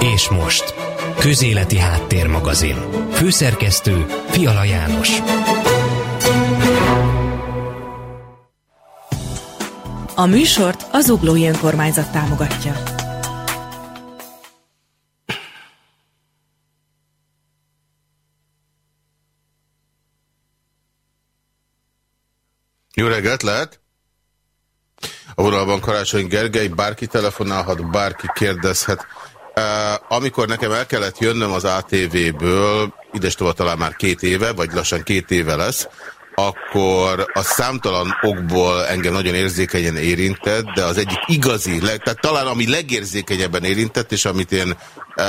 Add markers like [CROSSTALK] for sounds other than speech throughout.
És most, Közéleti Háttérmagazin. Főszerkesztő Fiala János. A műsort az Uglói Önkormányzat támogatja. Jó reggelt, lehet? A vonalban Karácsony Gergely, bárki telefonálhat, bárki kérdezhet. Amikor nekem el kellett jönnöm az ATV-ből, idestova talán már két éve, vagy lassan két éve lesz, akkor a számtalan okból engem nagyon érzékenyen érintett, de az egyik igazi, tehát talán ami legérzékenyebben érintett, és amit én e,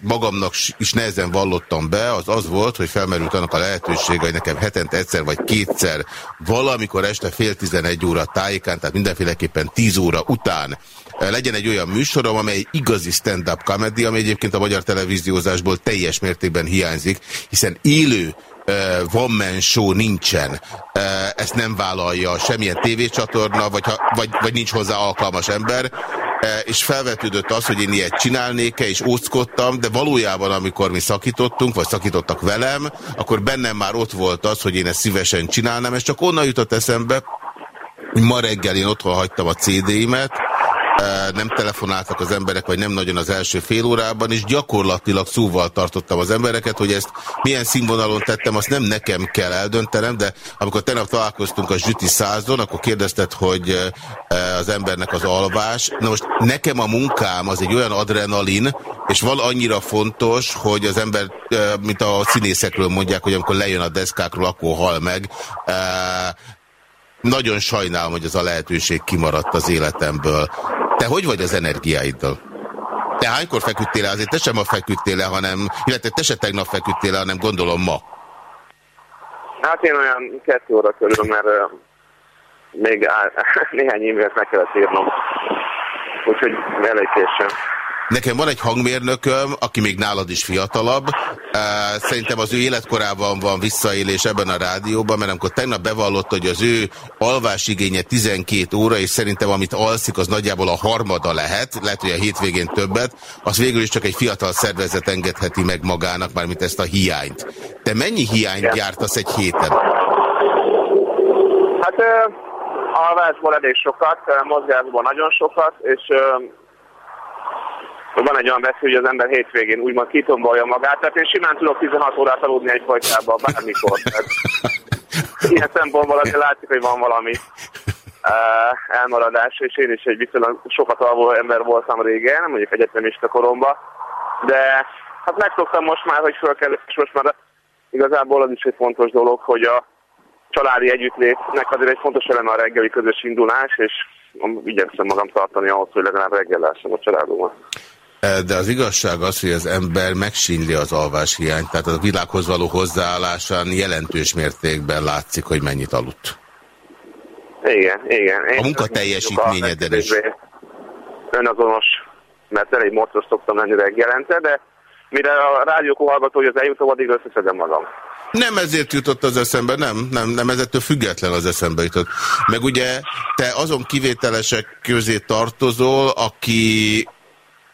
magamnak is nehezen vallottam be, az az volt, hogy felmerült annak a lehetősége, hogy nekem hetente egyszer vagy kétszer valamikor este fél tizenegy óra tájékán, tehát mindenféleképpen tíz óra után legyen egy olyan műsorom, amely igazi stand-up comedy, ami egyébként a magyar televíziózásból teljes mértékben hiányzik, hiszen élő one-man show nincsen. Ezt nem vállalja semmilyen tévécsatorna, vagy, ha, vagy, vagy nincs hozzá alkalmas ember. És felvetődött az, hogy én ilyet csinálnék-e, és óckodtam, de valójában, amikor mi szakítottunk, vagy szakítottak velem, akkor bennem már ott volt az, hogy én ezt szívesen csinálnám, és csak onnan jutott eszembe, hogy ma reggel én otthon hagytam a CD-imet, nem telefonáltak az emberek, vagy nem nagyon az első fél órában, és gyakorlatilag szóval tartottam az embereket, hogy ezt milyen színvonalon tettem, azt nem nekem kell eldöntenem, de amikor tegnap találkoztunk a Zsüti százon, akkor kérdezted, hogy az embernek az alvás. Na most nekem a munkám az egy olyan adrenalin, és van annyira fontos, hogy az ember, mint a színészekről mondják, hogy amikor lejön a deszkákról, akkor hal meg. Nagyon sajnálom, hogy ez a lehetőség kimaradt az életemből. Te hogy vagy az energiáiddal? Te hánykor feküdtél le? Azért te sem ma feküdtél le, hanem, illetve te se tegnap feküdtél le, hanem gondolom ma. Hát én olyan kettő óra körül, mert uh, még áll, [LAUGHS] néhány e-mailt meg kellett írnom. Úgyhogy elég későn. Nekem van egy hangmérnököm, aki még nálad is fiatalabb. Szerintem az ő életkorában van visszaélés ebben a rádióban, mert amikor tegnap bevallott, hogy az ő alvásigénye 12 óra, és szerintem amit alszik, az nagyjából a harmada lehet, lehet, hogy a hétvégén többet, az végül is csak egy fiatal szervezet engedheti meg magának, mármint ezt a hiányt. Te mennyi hiányt gyártasz egy héten? Hát alvásból elég sokat, mozgásból nagyon sokat, és van egy olyan veszély, hogy az ember hétvégén úgymond kitombolja magát, tehát én simán tudok 16 órát aludni egy folytában, bármikor. Tehát [LAUGHS] ilyen szempontból azért látszik, hogy van valami uh, elmaradás, és én is egy viszonylag sokat alvó ember voltam régen, mondjuk egyetemista koromban, de hát megszoktam most már, hogy föl kell, és most már igazából az is egy fontos dolog, hogy a családi együttlétnek azért egy fontos eleme a reggeli közös indulás, és igyekszem magam tartani ahhoz, hogy legalább reggel lássam a családomat. De az igazság az, hogy az ember megsínli az alváshiányt, tehát a világhoz való hozzáállásán jelentős mértékben látszik, hogy mennyit aludt. Igen, igen. Én a munka teljesítményeden is. Önazonos, mert elég moccos szoktam lenni reggelente, de mire a rádiókó hallgató, hogy az eljutom, addig összeszedem magam. Nem ezért jutott az eszembe, nem, nem, nem ezettől független az eszembe jutott. Meg ugye te azon kivételesek közé tartozol, aki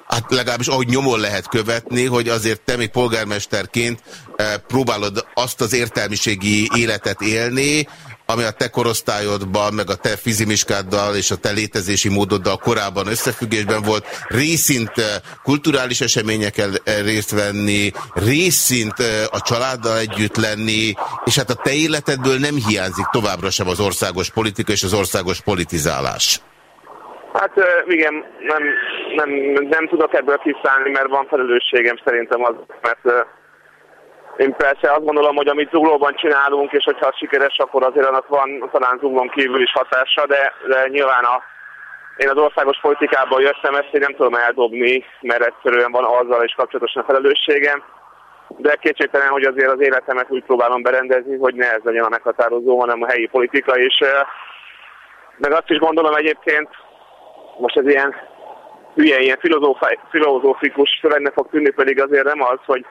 hát legalábbis ahogy nyomon lehet követni, hogy azért te még polgármesterként eh, próbálod azt az értelmiségi életet élni, ami a te korosztályodban, meg a te fizimiskáddal és a te létezési módoddal korábban összefüggésben volt, részint eh, kulturális eseményekkel eh, részt venni, részint a családdal együtt lenni, és hát a te életedből nem hiányzik továbbra sem az országos politika és az országos politizálás. Hát igen, nem, nem, nem tudok ebből kiszállni, mert van felelősségem szerintem az, mert én persze azt gondolom, hogy amit zuglóban csinálunk, és hogyha sikeres, akkor azért annak van talán zuglón kívül is hatása, de, de nyilván a, én az országos politikából jöttem, ezt én nem tudom eldobni, mert egyszerűen van azzal is kapcsolatosan felelősségem. De kétségtelen, hogy azért az életemet úgy próbálom berendezni, hogy ne ez legyen a meghatározó, hanem a helyi politika, és meg azt is gondolom egyébként, most ez ilyen hülye, ilyen filozófikus szövegnek fog tűnni, pedig azért nem az, hogy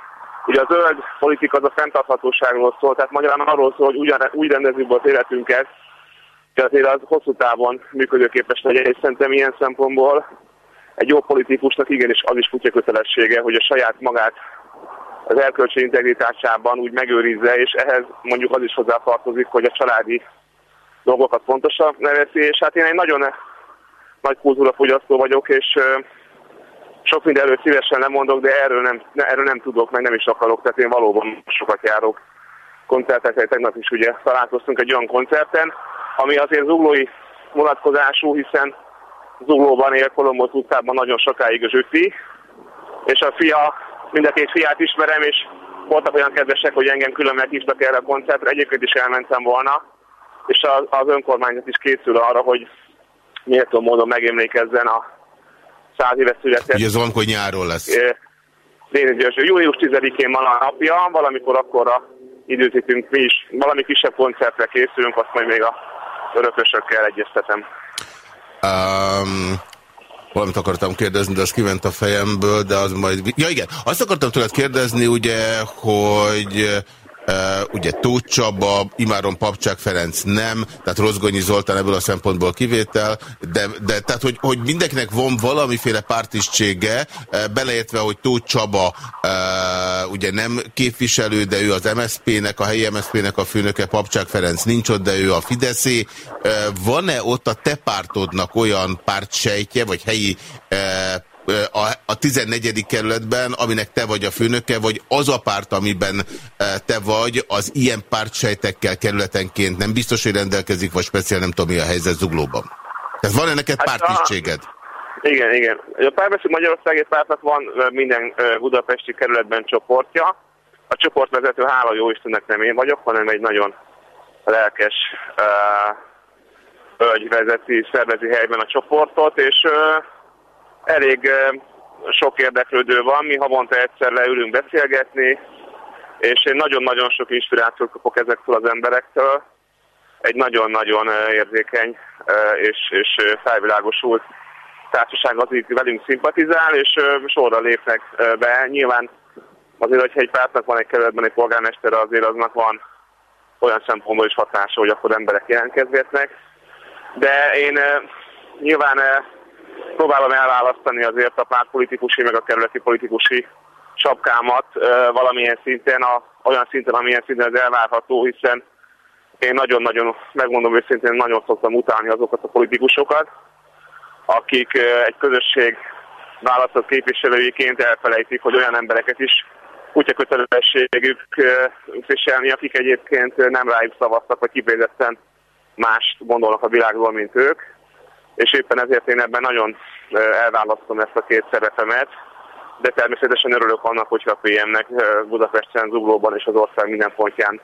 ugye a zöld politika az a fenntarthatóságról szól, tehát magyarán arról szól, hogy ugyan, úgy rendezzük be az életünket, azért az hosszú távon működőképes legyen, és szerintem ilyen szempontból egy jó politikusnak igenis az is futja kötelessége, hogy a saját magát az erkölcsi integritásában úgy megőrizze, és ehhez mondjuk az is hozzátartozik, hogy a családi dolgokat fontosabb neveszi, és hát én egy nagyon nagy kultúrafogyasztó vagyok, és sok mindenről szívesen nem mondok, de erről nem, erről nem tudok, meg nem is akarok, tehát én valóban sokat járok koncertekre, tegnap is ugye találkoztunk egy olyan koncerten, ami azért zuglói vonatkozású, hiszen Zuglóban él, Kolombo utcában nagyon sokáig a zsüti, és a fia, mind a két fiát ismerem, és voltak olyan kedvesek, hogy engem külön meghívtak erre a koncertre, egyébként is elmentem volna, és az önkormányzat is készül arra, hogy méltó módon megemlékezzen a száz éves született. Ugye ez valamikor nyáron lesz. Július 10-én van a napja, valamikor akkorra időzítünk mi is. Valami kisebb koncertre készülünk, azt majd még a örökösökkel egyeztetem. Um, valamit akartam kérdezni, de az kiment a fejemből, de az majd... Ja igen, azt akartam tőled kérdezni, ugye, hogy ugye Tóth Csaba, Imáron Papcsák Ferenc nem, tehát Rozgonyi Zoltán ebből a szempontból kivétel, de, de tehát, hogy, hogy mindenkinek van valamiféle pártisztsége, beleértve, hogy Tóth Csaba ugye nem képviselő, de ő az MSZP-nek, a helyi MSZP-nek a főnöke, Papcsák Ferenc nincs ott, de ő a Fideszé. Van-e ott a te pártodnak olyan pártsejtje, vagy helyi a, a 14. kerületben, aminek te vagy a főnöke, vagy az a párt, amiben te vagy, az ilyen pártsejtekkel kerületenként nem biztos, hogy rendelkezik, vagy speciál nem tudom mi a helyzet zuglóban. Tehát van-e neked hát pártisztséged? Igen, igen. A Párbeszéd Magyarországi Pártnak van minden budapesti kerületben csoportja. A csoportvezető, hála jó Istennek nem én vagyok, hanem egy nagyon lelkes uh, vezeti, szervezi helyben a csoportot, és uh, elég sok érdeklődő van, mi havonta egyszer leülünk beszélgetni, és én nagyon-nagyon sok inspirációt kapok ezektől az emberektől. Egy nagyon-nagyon érzékeny és, és felvilágosult társaság az itt velünk szimpatizál, és sorra lépnek be. Nyilván azért, hogyha egy pártnak van egy kerületben egy polgármester, azért aznak van olyan szempontból is hatása, hogy akkor emberek jelentkezgetnek. De én nyilván próbálom elválasztani azért a pártpolitikusi meg a kerületi politikusi sapkámat valamilyen szinten, a, olyan szinten, amilyen szinten ez elvárható, hiszen én nagyon-nagyon, megmondom őszintén, nagyon szoktam utálni azokat a politikusokat, akik egy közösség választott képviselőiként elfelejtik, hogy olyan embereket is kutya kötelességük viselni, akik egyébként nem rájuk szavaztak, vagy kifejezetten mást gondolnak a világról, mint ők és éppen ezért én ebben nagyon elválasztom ezt a két szerepemet, de természetesen örülök annak, hogyha a PM-nek Budapesten, Zuglóban és az ország minden pontján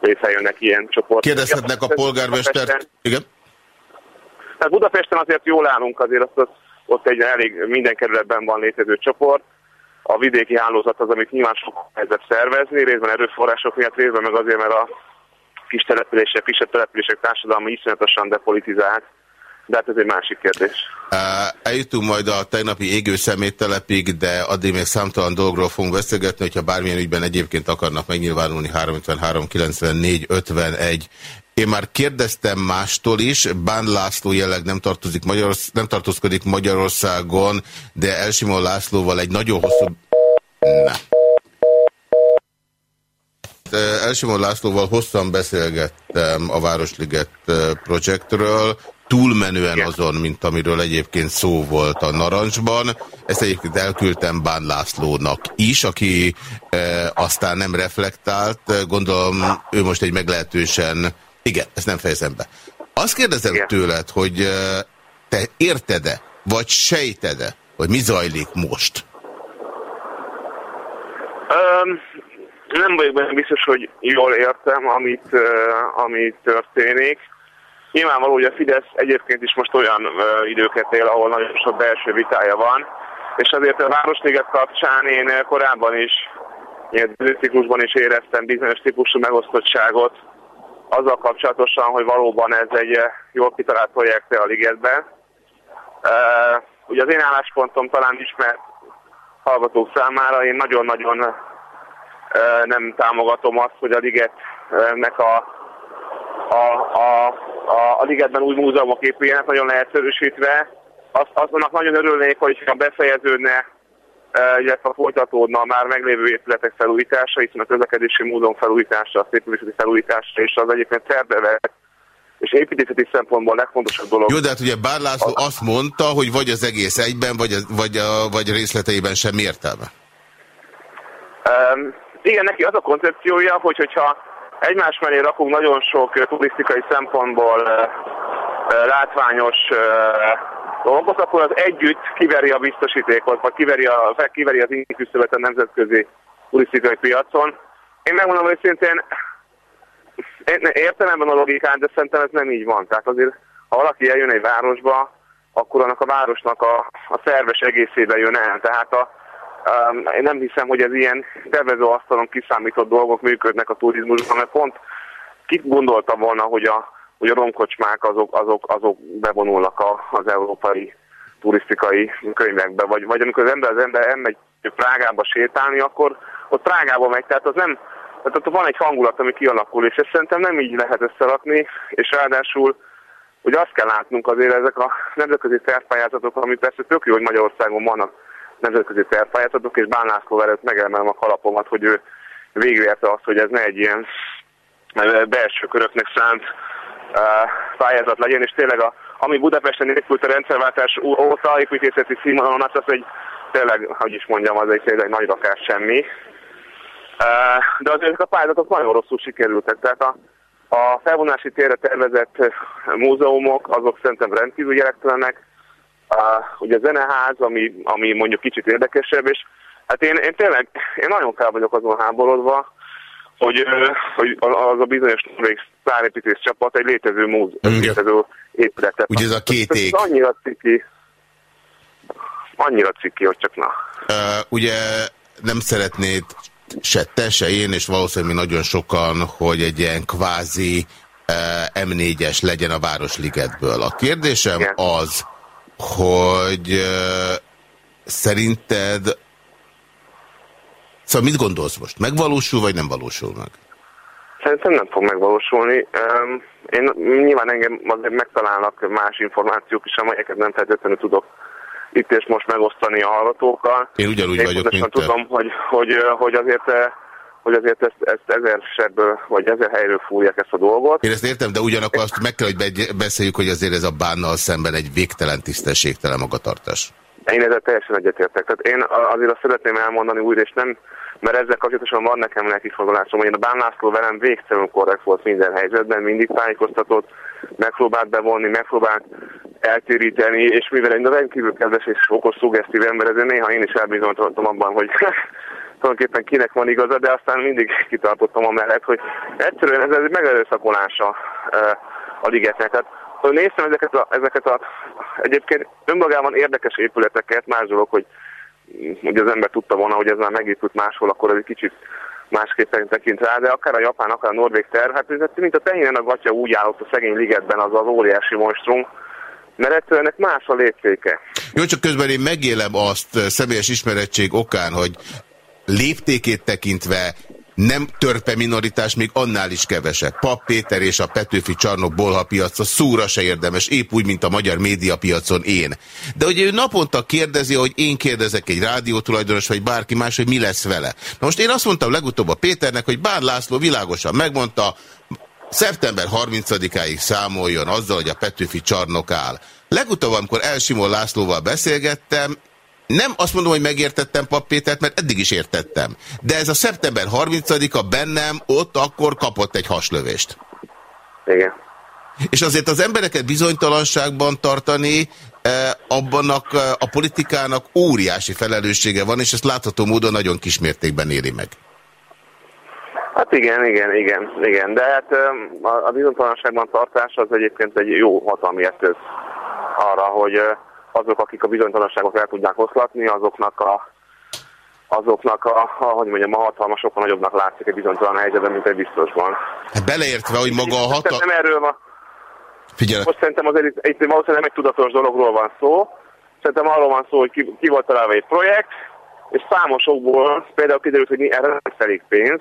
létrejönnek ilyen csoport. Kérdezhetnek a polgármestert. Igen? Tehát Budapesten azért jól állunk, azért ott, ott egy elég minden kerületben van létező csoport. A vidéki hálózat az, amit nyilván sok nehezebb szervezni, részben erőforrások miatt, részben meg azért, mert a kis települések, kisebb települések társadalma iszonyatosan depolitizált de hát ez egy másik kérdés. Eljutunk majd a tegnapi égő szeméttelepig, de addig még számtalan dolgról fogunk beszélgetni, hogyha bármilyen ügyben egyébként akarnak megnyilvánulni 353 94 51. Én már kérdeztem mástól is, Bán László jelleg nem, tartozik Magyarorsz nem tartózkodik Magyarországon, de Elsimon Lászlóval egy nagyon hosszú... Ne. Elsimon Lászlóval hosszan beszélgettem a Városliget projektről, túlmenően Igen. azon, mint amiről egyébként szó volt a Narancsban. Ezt egyébként elküldtem Bán Lászlónak is, aki e, aztán nem reflektált. Gondolom, ő most egy meglehetősen... Igen, ezt nem fejezem be. Azt kérdezem Igen. tőled, hogy e, te érted-e, vagy sejted-e, hogy mi zajlik most? Um, nem vagyok benne biztos, hogy jól értem, amit, uh, amit történik. Nyilvánvaló, hogy a Fidesz egyébként is most olyan ö, időket él, ahol nagyon sok belső vitája van, és azért a Városliget kapcsán én korábban is, ilyen ciklusban is éreztem bizonyos típusú megosztottságot azzal kapcsolatosan, hogy valóban ez egy jól kitalált projekte a ligetben. Uh, ugye az én álláspontom talán ismert hallgatók számára, én nagyon-nagyon uh, nem támogatom azt, hogy a ligetnek a, a, a a, a ligetben új múzeumok épüljenek, nagyon leegyszerűsítve. Azt, annak nagyon örülnék, hogyha befejeződne, e, illetve folytatódna a már meglévő épületek felújítása, hiszen a közlekedési múzeum felújítása, a szépművészeti felújítása és az egyébként terve és építészeti szempontból a legfontosabb dolog. Jó, de hát ugye Bár László az... azt mondta, hogy vagy az egész egyben, vagy, a, vagy, a, vagy részleteiben sem értelme. Um, igen, neki az a koncepciója, hogy hogyha egymás mellé rakunk nagyon sok turisztikai szempontból uh, uh, látványos dolgot, akkor az együtt kiveri a biztosítékot, vagy kiveri, a, kiveri az inküszövet a nemzetközi turisztikai piacon. Én megmondom őszintén, én értem ebben a logikát, de szerintem ez nem így van. Tehát azért, ha valaki eljön egy városba, akkor annak a városnak a, a szerves egészébe jön el. Tehát a, én nem hiszem, hogy ez ilyen asztalon kiszámított dolgok működnek a turizmusban, mert pont kit gondolta volna, hogy a, hogy a romkocsmák azok, azok, azok bevonulnak a, az európai turisztikai könyvekbe, vagy, vagy amikor az ember az ember elmegy Prágába sétálni, akkor ott Prágába megy, tehát az nem, tehát ott van egy hangulat, ami kialakul, és ezt szerintem nem így lehet összerakni, és ráadásul hogy azt kell látnunk azért ezek a nemzetközi tervpályázatok, ami persze tök jó, hogy Magyarországon vannak nemzetközi tervpályázatok, és Bán László előtt megemelem a kalapomat, hogy ő végigérte azt, hogy ez ne egy ilyen belső köröknek szánt uh, pályázat legyen, és tényleg a, ami Budapesten épült a rendszerváltás óta építészeti színvonalon, az egy tényleg, hogy is mondjam, az egy tényleg nagy rakás semmi. De azért ezek a pályázatok nagyon rosszul sikerültek. Tehát a, a felvonási térre tervezett múzeumok, azok szerintem rendkívül gyerektelenek. Ugye a zeneház, ami, ami mondjuk kicsit érdekesebb, és hát én, én tényleg, én nagyon fel vagyok azon háborodva, hogy, hogy az a bizonyos norvég szárépítés csapat egy létező múzeum, létező épületet. Ugye ez a két ég. Ez annyira ciki, annyira ciki, hogy csak na. Uh, ugye nem szeretnéd se te, se én, és valószínűleg nagyon sokan, hogy egy ilyen kvázi eh, M4-es legyen a Városligetből. A kérdésem Igen. az, hogy szerinted Szóval mit gondolsz most? Megvalósul, vagy nem valósul meg? Szerintem nem fog megvalósulni. Én nyilván engem azért megtalálnak más információk is, amelyeket nem feltétlenül tudok itt és most megosztani a hallgatókkal. Én ugyanúgy Én vagyok, mint tudom, hogy, hogy, hogy azért hogy azért ezt, ezt ezer sebből, vagy ezer helyről fújják ezt a dolgot. Én ezt értem, de ugyanakkor azt meg kell, hogy beszéljük, hogy azért ez a bánnal szemben egy végtelen tisztességtelen magatartás. Én ezzel teljesen egyetértek. Tehát én azért azt szeretném elmondani újra, és nem, mert ezzel kapcsolatosan van nekem lelkifogalásom, hogy a Bán László velem végtelenül korrekt volt minden helyzetben, mindig tájékoztatott, megpróbált bevonni, megpróbált eltéríteni, és mivel egy rendkívül kedves és okos szuggesztív ember, ezért néha én is elbizonyítottam abban, hogy [LAUGHS] tulajdonképpen kinek van igaza, de aztán mindig kitartottam amellett, hogy egyszerűen ez egy megerőszakolása a ligetnek. Tehát hogy néztem ezeket a, ezeket a egyébként önmagában érdekes épületeket, más dolog, hogy, hogy az ember tudta volna, hogy ez már megépült máshol, akkor ez egy kicsit másképpen tekint rá, de akár a japán, akár a norvég terv, hát ez mint a tehénen a gatya úgy állott a szegény ligetben az az óriási monstrum, mert egyszerűen más a léptéke. Jó, csak közben én megélem azt személyes ismerettség okán, hogy léptékét tekintve nem törpe minoritás, még annál is kevesebb. Pap Péter és a Petőfi Csarnok bolha piaca szóra se érdemes, épp úgy, mint a magyar médiapiacon én. De ugye ő naponta kérdezi, hogy én kérdezek egy rádiótulajdonos, vagy bárki más, hogy mi lesz vele. Na most én azt mondtam legutóbb a Péternek, hogy Bán László világosan megmondta, szeptember 30-áig számoljon azzal, hogy a Petőfi csarnok áll. Legutóbb, amikor Elsimon Lászlóval beszélgettem, nem azt mondom, hogy megértettem Pap Pétert, mert eddig is értettem. De ez a szeptember 30-a bennem ott akkor kapott egy haslövést. Igen. És azért az embereket bizonytalanságban tartani, eh, abban a, a politikának óriási felelőssége van, és ezt látható módon nagyon kismértékben éri meg. Hát igen, igen, igen, igen. De hát a, a bizonytalanságban tartás az egyébként egy jó hatalmi eszköz arra, hogy azok, akik a bizonytalanságot el tudják oszlatni, azoknak a azoknak a, a, hogy mondjam, a hatalma sokkal nagyobbnak látszik egy bizonytalan helyzetben, mint egy biztosban. Hát beleértve, hogy maga a hatalma... Nem erről van. Figyelj. Most szerintem azért itt, itt valószínűleg nem egy tudatos dologról van szó. Szerintem arról van szó, hogy ki, ki volt találva egy projekt, és számosokból például kiderült, hogy erre nem elég pénz,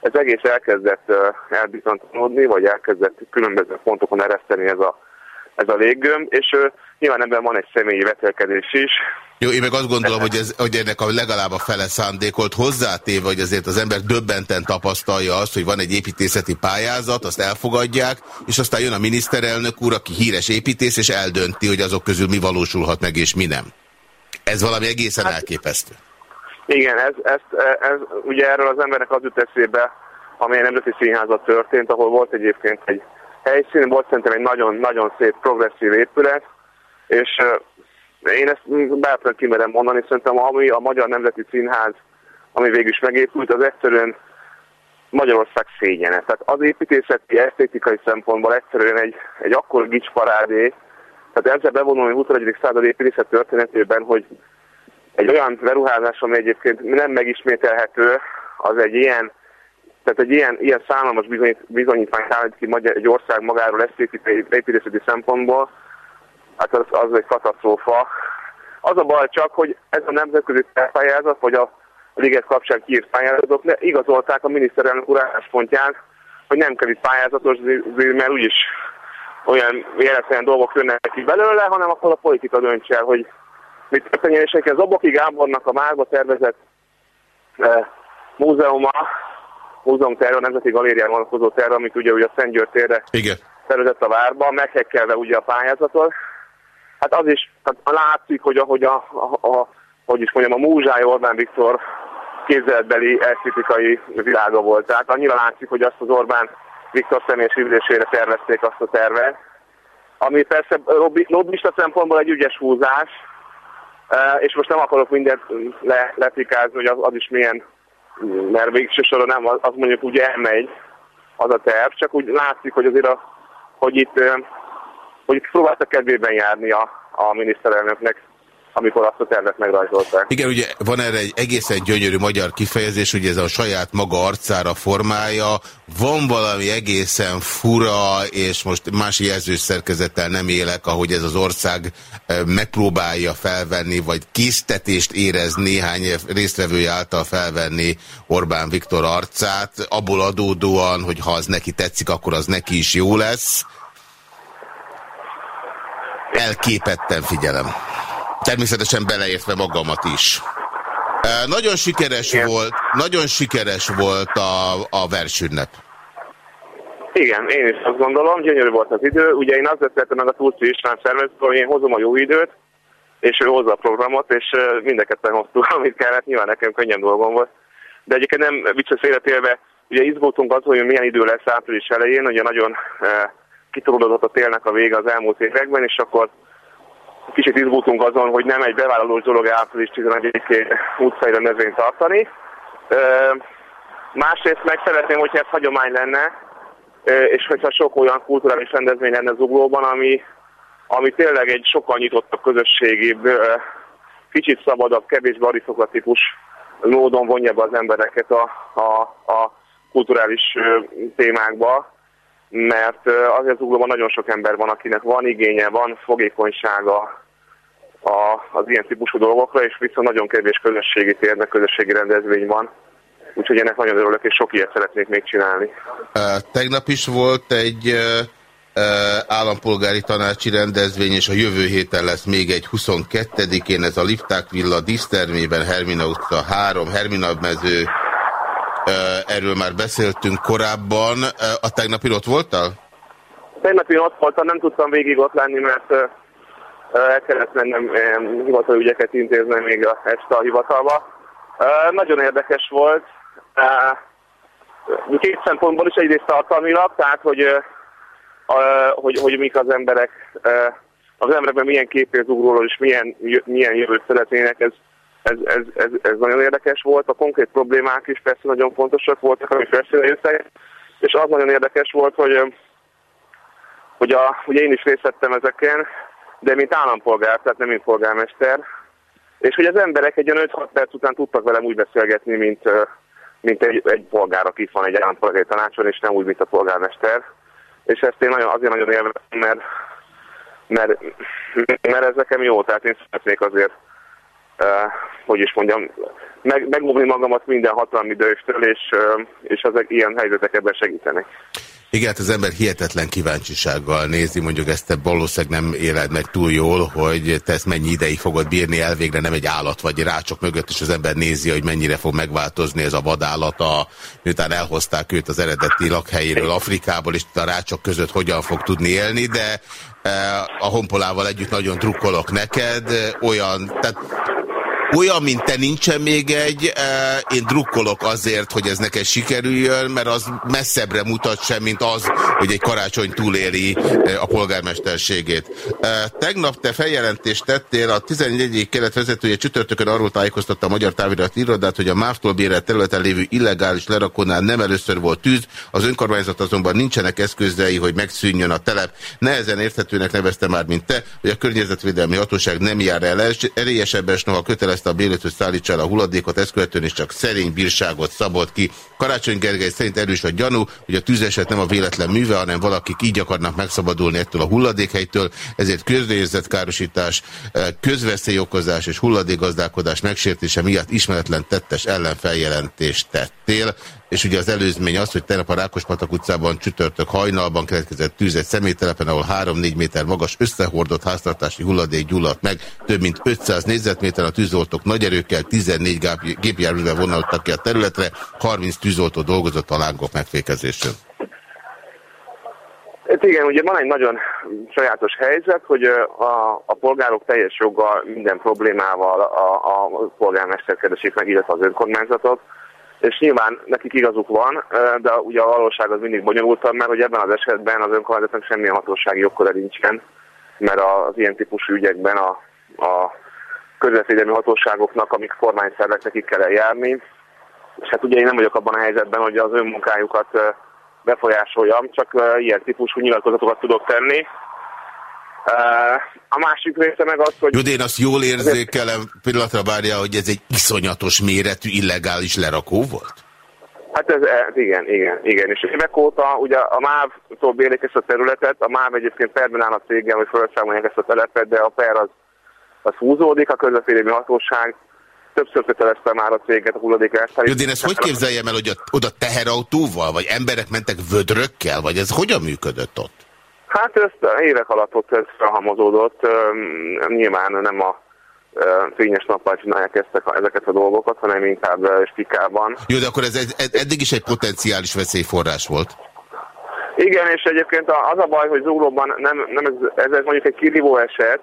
ez egész elkezdett elbizonytalanodni, vagy elkezdett különböző pontokon ereszteni ez a, ez a léggömb, és nyilván ebben van egy személyi vetélkedés is, jó, én meg azt gondolom, hogy, ez, hogy ennek a legalább a fele szándékolt hozzátéve, hogy azért az ember döbbenten tapasztalja azt, hogy van egy építészeti pályázat, azt elfogadják, és aztán jön a miniszterelnök úr, aki híres építész, és eldönti, hogy azok közül mi valósulhat meg, és mi nem. Ez valami egészen hát, elképesztő. Igen, ez, ez, ez, ugye erről az embernek az jut eszébe, ami a Nemzeti Színházat történt, ahol volt egyébként egy helyszín, volt szerintem egy nagyon-nagyon szép progresszív épület, és én ezt bátran kimerem mondani, szerintem ami a Magyar Nemzeti Színház, ami végül is megépült, az egyszerűen Magyarország szégyene. Tehát az építészeti, esztétikai szempontból egyszerűen egy, egy akkor gicsparádé, tehát ezzel bevonulni 21. század építészet történetében, hogy egy olyan beruházás, ami egyébként nem megismételhető, az egy ilyen, tehát egy ilyen, ilyen szállalmas bizonyít, bizonyítványt állít ki egy ország magáról építészeti szempontból, hát az, az egy katasztrófa. Az a baj csak, hogy ez a nemzetközi pályázat, vagy a liget kapcsán kiírt pályázatok ne igazolták a miniszterelnök úr álláspontján, hogy nem kell itt pályázatos, mert úgyis olyan jelentően dolgok jönnek ki belőle, hanem akkor a politika döntse el, hogy mit történjen, és az Oboki Gábornak a márba tervezett e, múzeuma, múzeumterve, a Nemzeti Galérián vonatkozó terve, amit ugye, ugye a Szent György térre Igen. tervezett a várba, meghekkelve ugye a pályázatot, Hát az is hát látszik, hogy ahogy a, a, a, hogy is mondjam, a múzsája Orbán Viktor képzeletbeli esztétikai világa volt. Tehát annyira látszik, hogy azt az Orbán Viktor személyes üdvésére tervezték azt a tervet, ami persze lobbista szempontból egy ügyes húzás, e, és most nem akarok mindent le, lefikázni, hogy az, az is milyen, mert végső soron nem, az, az mondjuk úgy elmegy az a terv, csak úgy látszik, hogy azért a, hogy itt hogy próbáltak kedvében járni a, a miniszterelnöknek, amikor azt a tervet megrajzolták. Igen, ugye van erre egy egészen gyönyörű magyar kifejezés, hogy ez a saját maga arcára formája, van valami egészen fura, és most más jelzős szerkezettel nem élek, ahogy ez az ország eh, megpróbálja felvenni, vagy késztetést érez néhány résztvevője által felvenni Orbán Viktor arcát, abból adódóan, hogy ha az neki tetszik, akkor az neki is jó lesz elképetten figyelem. Természetesen beleértve magamat is. Nagyon sikeres Igen. volt, nagyon sikeres volt a, a versünnep. Igen, én is azt gondolom, gyönyörű volt az idő. Ugye én azt beszéltem meg a Turci István szervezetről, hogy én hozom a jó időt, és ő hozza a programot, és mindeket hoztuk, [LAUGHS] amit kellett. Nyilván nekem könnyen dolgom volt. De egyébként nem vicces életélve, ugye izgultunk az, hogy milyen idő lesz április elején, ugye nagyon kitolódott a télnek a vége az elmúlt években, és akkor kicsit izgultunk azon, hogy nem egy bevállalós dolog április 11-én utcaira növvényt tartani. Másrészt meg szeretném, hogyha ez hagyomány lenne, és hogyha sok olyan kulturális rendezvény lenne Zuglóban, ami, ami tényleg egy sokkal nyitottabb közösségibb, kicsit szabadabb, kevésbé ariszokratikus módon vonja be az embereket a, a, a kulturális témákba mert azért zuglóban nagyon sok ember van, akinek van igénye, van fogékonysága a, az ilyen típusú dolgokra, és viszont nagyon kevés közösségi térnek, közösségi rendezvény van. Úgyhogy ennek nagyon örülök, és sok ilyet szeretnék még csinálni. Tegnap is volt egy állampolgári tanácsi rendezvény, és a jövő héten lesz még egy 22-én, ez a Lifták Villa Disztermében, Hermina utca 3, Hermina mező Erről már beszéltünk korábban. A tegnapi ott voltál? Tegnapi ott voltam, nem tudtam végig ott lenni, mert el kellett mennem hivatali ügyeket intézni még a este a hivatalba. Nagyon érdekes volt. Két szempontból is egyrészt tartalmilag, tehát hogy, hogy, hogy mik az emberek, az emberekben milyen képérzugról és milyen, milyen jövőt szeretnének, ez ez, ez, ez, ez nagyon érdekes volt. A konkrét problémák is persze nagyon fontosak voltak, amik persze jöttek, és az nagyon érdekes volt, hogy, hogy, a, hogy én is részt vettem ezeken, de mint állampolgár, tehát nem mint polgármester, és hogy az emberek egy olyan 5-6 perc után tudtak velem úgy beszélgetni, mint, mint egy, egy polgár, aki van egy állampolgári tanácson, és nem úgy, mint a polgármester. És ezt én nagyon, azért nagyon élvezem, mert, mert, mert ez nekem jó, tehát én szeretnék azért hogy is mondjam, meg, megóvni magamat minden hatalmi dőstől, és, és ezek ilyen helyzetek ebben segítenek. Igen, hát az ember hihetetlen kíváncsisággal nézi, mondjuk ezt te valószínűleg nem éled meg túl jól, hogy te ezt mennyi ideig fogod bírni, elvégre nem egy állat vagy rácsok mögött, és az ember nézi, hogy mennyire fog megváltozni ez a vadállata, miután elhozták őt az eredeti lakhelyéről Afrikából, és a rácsok között hogyan fog tudni élni, de eh, a honpolával együtt nagyon drukkolok neked, olyan, tehát olyan, mint te nincsen még egy, én drukkolok azért, hogy ez neked sikerüljön, mert az messzebbre mutat sem, mint az, hogy egy karácsony túléli a polgármesterségét. Tegnap te feljelentést tettél, a 14. kelet vezetője csütörtökön arról tájékoztatta a Magyar Távirat irodát, hogy a MÁV-tól bérelt területen lévő illegális lerakónál nem először volt tűz, az önkormányzat azonban nincsenek eszközei, hogy megszűnjön a telep. Nehezen érthetőnek nevezte már, mint te, hogy a környezetvédelmi hatóság nem jár el erélyesebben, noha kötelez ezt a bérlet, hogy szállítsa a hulladékot, ezt követően is csak szerény bírságot szabott ki. Karácsony Gergely szerint erős a gyanú, hogy a tűzeset nem a véletlen műve, hanem valakik így akarnak megszabadulni ettől a hulladékhelytől, ezért közérzetkárosítás, eh, közveszélyokozás és hulladékgazdálkodás megsértése miatt ismeretlen tettes ellenfeljelentést tettél és ugye az előzmény az, hogy tegnap a Rákospatak utcában csütörtök hajnalban keletkezett tűz egy személytelepen, ahol 3-4 méter magas összehordott háztartási hulladék gyulladt meg, több mint 500 négyzetméter a tűzoltók nagy erőkkel 14 gépjárművel vonaltak ki a területre, 30 tűzoltó dolgozott a lángok megfékezésén. Hát igen, ugye van egy nagyon sajátos helyzet, hogy a, a polgárok teljes joggal minden problémával a, a polgármester keresik meg, illetve az önkormányzatot és nyilván nekik igazuk van, de ugye a valóság az mindig bonyolultabb, mert hogy ebben az esetben az önkormányzatnak semmilyen hatósági jogkora nincsen, mert az ilyen típusú ügyekben a, a közvetvédelmi hatóságoknak, amik formányszervek nekik kell eljárni, és hát ugye én nem vagyok abban a helyzetben, hogy az önmunkájukat befolyásoljam, csak ilyen típusú nyilatkozatokat tudok tenni, a másik része meg az, hogy... Jó, de én azt jól érzékelem, pillanatra várja, hogy ez egy iszonyatos méretű illegális lerakó volt? Hát ez, ez igen, igen, igen. És évek óta ugye a MÁV-tól bélik ezt a területet, a MÁV egyébként perben áll a céggel, hogy felszámolják ezt a telepet, de a per az, az húzódik, a közvetvédelmi hatóság többször kötelezte már a céget a hulladék elszállításra. Jó, én ezt hogy képzeljem el, hogy a, oda teherautóval, vagy emberek mentek vödrökkel, vagy ez hogyan működött ott? Hát ezt évek alatt ott ez felhamozódott. Nyilván nem a fényes nappal csinálják ezt, ezeket a dolgokat, hanem inkább stikában. Jó, de akkor ez, ez eddig is egy potenciális veszélyforrás volt? Igen, és egyébként az a baj, hogy Zuglóban nem, nem ez, ez, ez mondjuk egy kirívó eset,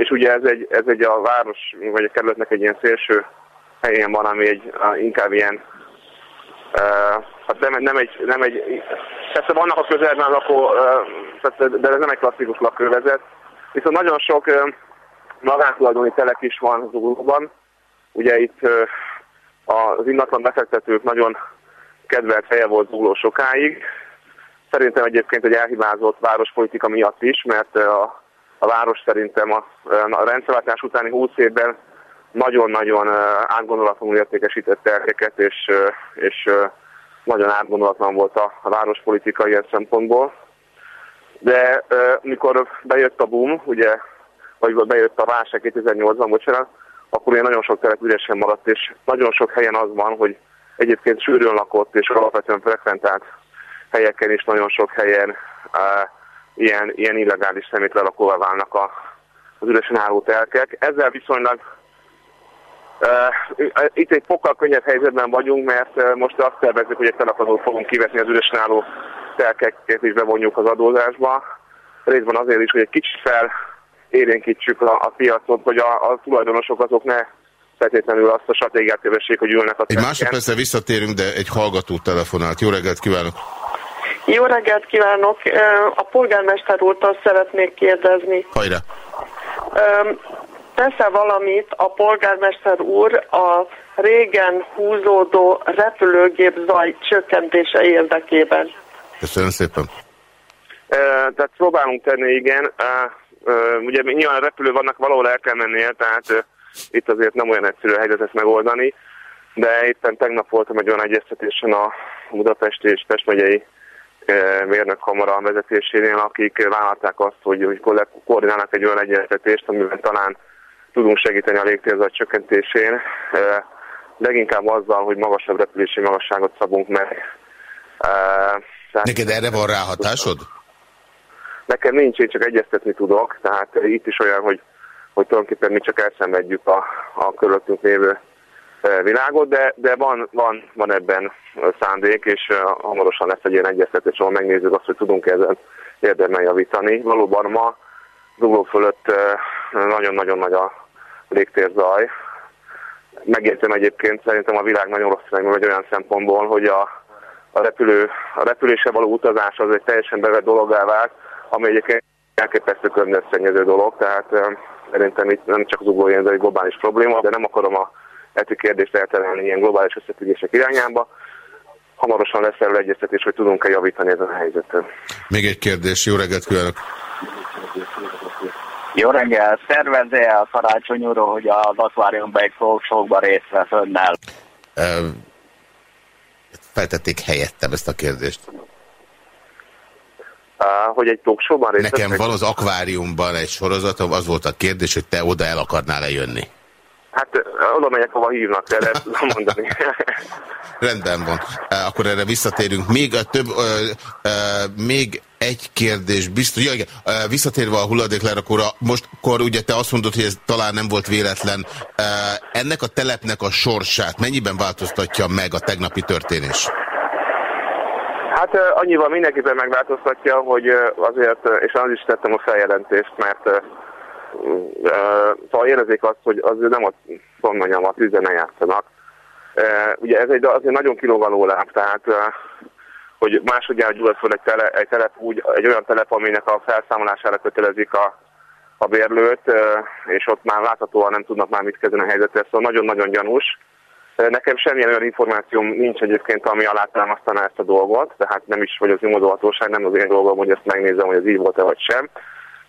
és ugye ez egy, ez egy a város, vagy a kerületnek egy ilyen szélső helyen van, ami egy inkább ilyen hát nem, nem, egy, nem egy, persze vannak a közelben lakó, de ez nem egy klasszikus lakővezet, viszont nagyon sok magántulajdoni telek is van Zuglóban. Ugye itt az ingatlan befektetők nagyon kedvelt helye volt Zugló sokáig. Szerintem egyébként egy elhibázott várospolitika miatt is, mert a, a város szerintem a, a rendszerváltás utáni 20 évben nagyon-nagyon átgondolatlanul értékesített terkeket, és, és nagyon átgondolatlan volt a, a várospolitika ilyen szempontból. De mikor bejött a boom, ugye, vagy bejött a válság 2008-ban, bocsánat, akkor ugye nagyon sok telek üresen maradt, és nagyon sok helyen az van, hogy egyébként sűrűn lakott és alapvetően frekventált helyeken is nagyon sok helyen ilyen, ilyen illegális szemétlelakóval válnak a, az üresen álló telkek. Ezzel viszonylag Uh, itt egy fokkal könnyebb helyzetben vagyunk, mert uh, most azt tervezzük, hogy egy telakadót fogunk kivetni az üresen álló telkeket is bevonjuk az adózásba. Részben azért is, hogy egy kicsit fel érénkítsük a, a piacot, hogy a, a tulajdonosok azok ne feltétlenül azt a stratégiát kövessék, hogy ülnek a Egy másodpercre visszatérünk, de egy hallgató telefonált. Jó reggelt kívánok! Jó reggelt kívánok! A polgármester úrtól szeretnék kérdezni. Hajrá! tesz-e valamit a polgármester úr a régen húzódó repülőgép zaj csökkentése érdekében? Köszönöm szépen. Tehát próbálunk tenni, igen. Ugye nyilván repülő vannak, valahol el kell mennie, tehát itt azért nem olyan egyszerű a helyzetet megoldani, de éppen tegnap voltam egy olyan egyeztetésen a Budapesti és Pest megyei mérnökkamara vezetésénél, akik vállalták azt, hogy, hogy koordinálnak egy olyan egyeztetést, amiben talán tudunk segíteni a légtérzaj csökkentésén, leginkább azzal, hogy magasabb repülési magasságot szabunk meg. Neked erre van ráhatásod? Nekem nincs, én csak egyeztetni tudok, tehát itt is olyan, hogy, hogy tulajdonképpen mi csak elszenvedjük a, a körülöttünk lévő világot, de, de van, van, van ebben szándék, és hamarosan lesz egy ilyen egyeztetés, ahol megnézzük azt, hogy tudunk ezen érdemel javítani. Valóban ma zugló fölött nagyon-nagyon nagy a légtérzaj. Megértem egyébként, szerintem a világ nagyon rossz irányba vagy olyan szempontból, hogy a, a, repülő, a repülése való utazás az egy teljesen bevett dologgá vált, ami egyébként elképesztő környezetszennyező dolog, tehát szerintem itt nem csak az uglói, ez egy globális probléma, de nem akarom a eti kérdést elterelni ilyen globális összefüggések irányába. Hamarosan lesz erről egyeztetés, hogy tudunk-e javítani ezen a helyzeten. Még egy kérdés, jó reggelt kívánok! Jó reggel, szervezze a Karácsony úr, hogy az akváriumban egy talkshow részt vesz önnel? feltették helyettem ezt a kérdést. Uh, hogy egy talkshow részt Nekem van az akváriumban egy sorozatom, az volt a kérdés, hogy te oda el akarnál-e jönni. Hát oda megyek, hova hívnak, de lehet [LAUGHS] mondani. Rendben van. Akkor erre visszatérünk. Még a több, ö, ö, még egy kérdés, biztos, ja, igen, visszatérve a hulladéklerakóra, most akkor ugye te azt mondod, hogy ez talán nem volt véletlen. Ennek a telepnek a sorsát mennyiben változtatja meg a tegnapi történés? Hát annyival mindenképpen megváltoztatja, hogy azért, és az is tettem a feljelentést, mert szóval érezzék azt, hogy az nem a, mondjam, a tűzen ne játszanak. Ugye ez egy azért nagyon kilóvaló láb, tehát hogy másodjára gyulladt fel egy, tele, egy, telep, úgy, egy olyan telep, aminek a felszámolására kötelezik a, a bérlőt, és ott már láthatóan nem tudnak már mit kezdeni a helyzetre, szóval nagyon-nagyon gyanús. Nekem semmilyen olyan információm nincs egyébként, ami alátámasztaná ezt a dolgot, tehát nem is vagy az nyomozóhatóság, nem az én dolgom, hogy ezt megnézem, hogy ez így volt-e vagy sem.